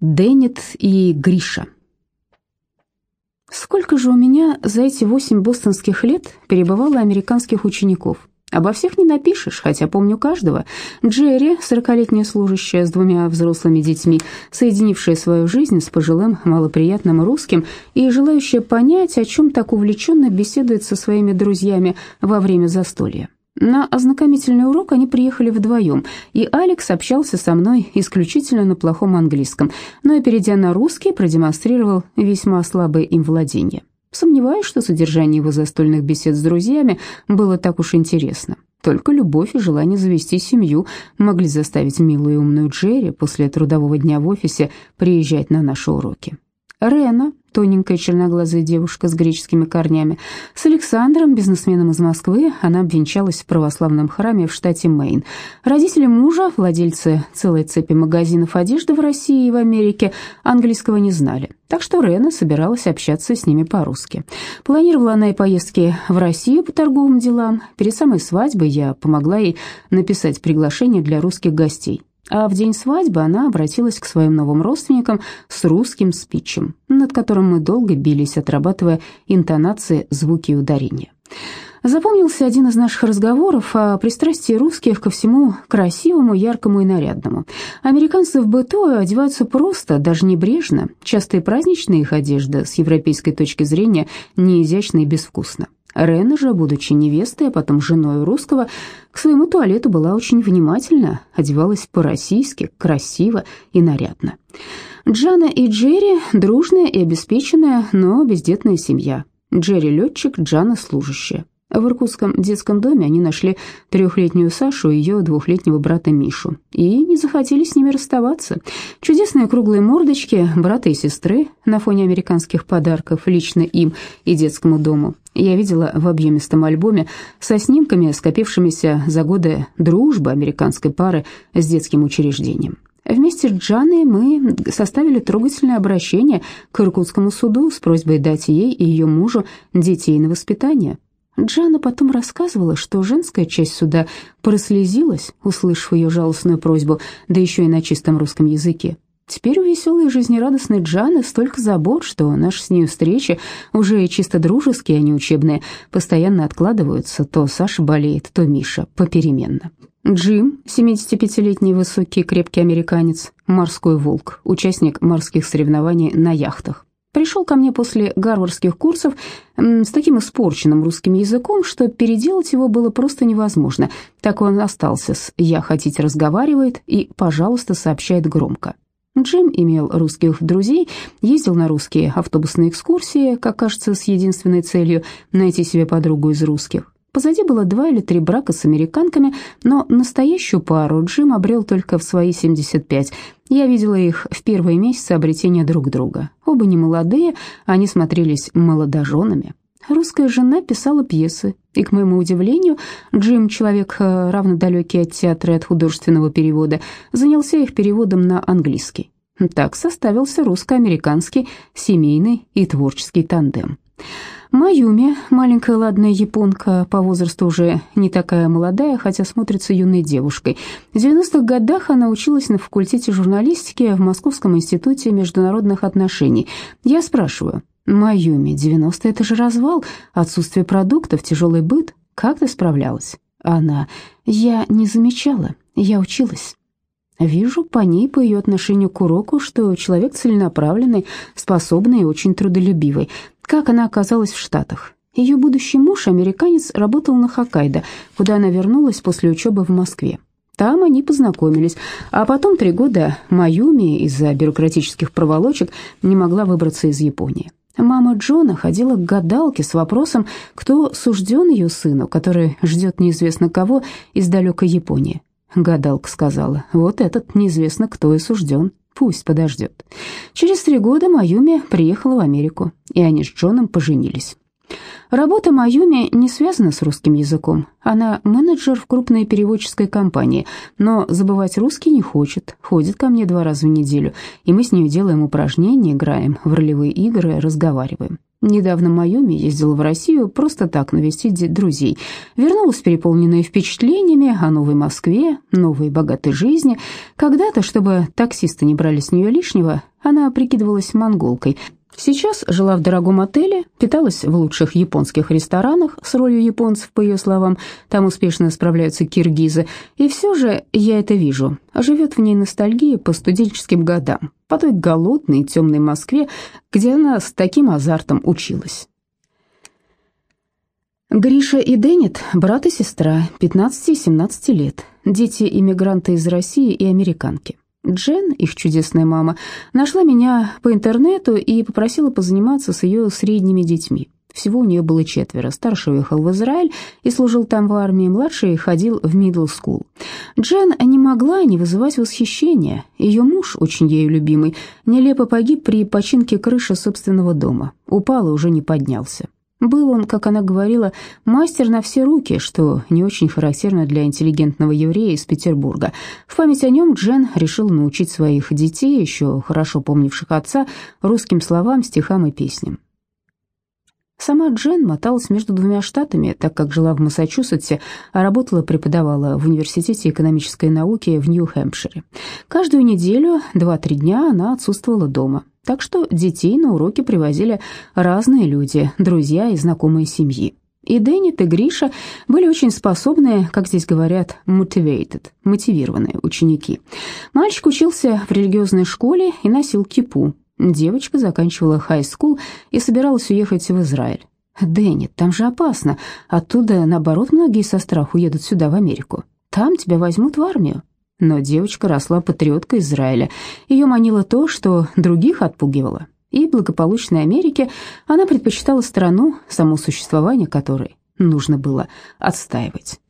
Деннет и Гриша. Сколько же у меня за эти восемь бостонских лет перебывало американских учеников? Обо всех не напишешь, хотя помню каждого. Джерри, сорокалетняя служащая с двумя взрослыми детьми, соединившая свою жизнь с пожилым, малоприятным русским и желающая понять, о чем так увлеченно беседует со своими друзьями во время застолья. На ознакомительный урок они приехали вдвоем, и Алекс общался со мной исключительно на плохом английском, но и, перейдя на русский, продемонстрировал весьма слабое им владение. Сомневаюсь, что содержание его застольных бесед с друзьями было так уж интересно. Только любовь и желание завести семью могли заставить милую и умную Джерри после трудового дня в офисе приезжать на наши уроки. Рена, тоненькая черноглазая девушка с греческими корнями. С Александром, бизнесменом из Москвы, она обвенчалась в православном храме в штате Мэйн. Родители мужа, владельцы целой цепи магазинов одежды в России и в Америке, английского не знали. Так что Рена собиралась общаться с ними по-русски. Планировала она и поездки в Россию по торговым делам. Перед самой свадьбой я помогла ей написать приглашение для русских гостей. А в день свадьбы она обратилась к своим новым родственникам с русским спичем, над которым мы долго бились, отрабатывая интонации, звуки и ударения. Запомнился один из наших разговоров о пристрастии русских ко всему красивому, яркому и нарядному. Американцы в быту одеваются просто, даже небрежно. Часто и праздничная их одежда с европейской точки зрения неизящна и безвкусна. Рена же, будучи невестой, а потом женой русского, к своему туалету была очень внимательна, одевалась по-российски, красиво и нарядно. Джана и Джерри – дружная и обеспеченная, но бездетная семья. Джерри – летчик, Джана – служащая. В иркутском детском доме они нашли трехлетнюю Сашу и ее двухлетнего брата Мишу и не захотели с ними расставаться. Чудесные круглые мордочки брата и сестры на фоне американских подарков лично им и детскому дому. Я видела в объемистом альбоме со снимками, скопившимися за годы дружбы американской пары с детским учреждением. Вместе с Джаной мы составили трогательное обращение к Иркутскому суду с просьбой дать ей и ее мужу детей на воспитание. Джана потом рассказывала, что женская часть суда прослезилась, услышав ее жалостную просьбу, да еще и на чистом русском языке. Теперь у веселой и жизнерадостной Джаны столько забот, что наши с ней встречи, уже чисто дружеские, а не учебные, постоянно откладываются. То Саша болеет, то Миша, попеременно. Джим, 75-летний высокий крепкий американец, морской волк, участник морских соревнований на яхтах. Пришел ко мне после гарвардских курсов с таким испорченным русским языком, что переделать его было просто невозможно. Так он остался с «я хотите» разговаривает и «пожалуйста» сообщает громко. Джим имел русских друзей, ездил на русские автобусные экскурсии, как кажется, с единственной целью найти себе подругу из русских. Позади было два или три брака с американками, но настоящую пару Джим обрел только в свои 75. Я видела их в первые месяцы обретения друг друга. Оба не молодые, они смотрелись молодоженами. Русская жена писала пьесы, и, к моему удивлению, Джим, человек э, равно далекий от театра и от художественного перевода, занялся их переводом на английский. Так составился русско-американский семейный и творческий тандем. Маюми, маленькая ладная японка, по возрасту уже не такая молодая, хотя смотрится юной девушкой. В 90-х годах она училась на факультете журналистики в Московском институте международных отношений. Я спрашиваю, Маюми, 90 это же развал, отсутствие продуктов, тяжелый быт. Как ты справлялась? Она, я не замечала, я училась. Вижу по ней, по ее отношению к уроку, что человек целенаправленный, способный и очень трудолюбивый. Как она оказалась в Штатах? Ее будущий муж, американец, работал на Хоккайдо, куда она вернулась после учебы в Москве. Там они познакомились, а потом три года Маюми из-за бюрократических проволочек не могла выбраться из Японии. Мама Джона ходила к гадалке с вопросом, кто сужден ее сыну, который ждет неизвестно кого из далекой Японии. Гадалка сказала, вот этот неизвестно кто и сужден. Пусть подождет. Через три года Маюми приехала в Америку, и они с Джоном поженились. Работа Маюми не связана с русским языком. Она менеджер в крупной переводческой компании, но забывать русский не хочет. Ходит ко мне два раза в неделю, и мы с ней делаем упражнения, играем в ролевые игры, разговариваем. Недавно Майоми ездила в Россию просто так навестить друзей. Вернулась переполненная впечатлениями о новой Москве, новой богатой жизни. Когда-то, чтобы таксисты не брали с нее лишнего, она прикидывалась монголкой – Сейчас жила в дорогом отеле, питалась в лучших японских ресторанах с ролью японцев, по ее словам, там успешно справляются киргизы, и все же я это вижу, живет в ней ностальгия по студенческим годам, по той голодной темной Москве, где она с таким азартом училась. Гриша и Деннет – брат и сестра, 15 и 17 лет, дети-иммигранты из России и американки. Джен, их чудесная мама, нашла меня по интернету и попросила позаниматься с ее средними детьми. Всего у нее было четверо. Старший уехал в Израиль и служил там в армии, младший ходил в middle school. Джен не могла не вызывать восхищения. Ее муж, очень ею любимый, нелепо погиб при починке крыши собственного дома. Упал и уже не поднялся. Был он, как она говорила, мастер на все руки, что не очень характерно для интеллигентного еврея из Петербурга. В память о нем Джен решил научить своих детей, еще хорошо помнивших отца, русским словам, стихам и песням. Сама Джен моталась между двумя штатами, так как жила в Массачусетсе, а работала преподавала в Университете экономической науки в Нью-Хэмпшире. Каждую неделю, два-три дня она отсутствовала дома. Так что детей на уроки привозили разные люди, друзья и знакомые семьи. И Деннит, и Гриша были очень способные, как здесь говорят, motivated, мотивированные ученики. Мальчик учился в религиозной школе и носил кипу. Девочка заканчивала хай-скул и собиралась уехать в Израиль. «Деннит, там же опасно. Оттуда, наоборот, многие со страху едут сюда, в Америку. Там тебя возьмут в армию». Но девочка росла патриоткой Израиля. Ее манило то, что других отпугивало. И благополучной Америке она предпочитала страну, само существование которой нужно было отстаивать.